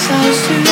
So to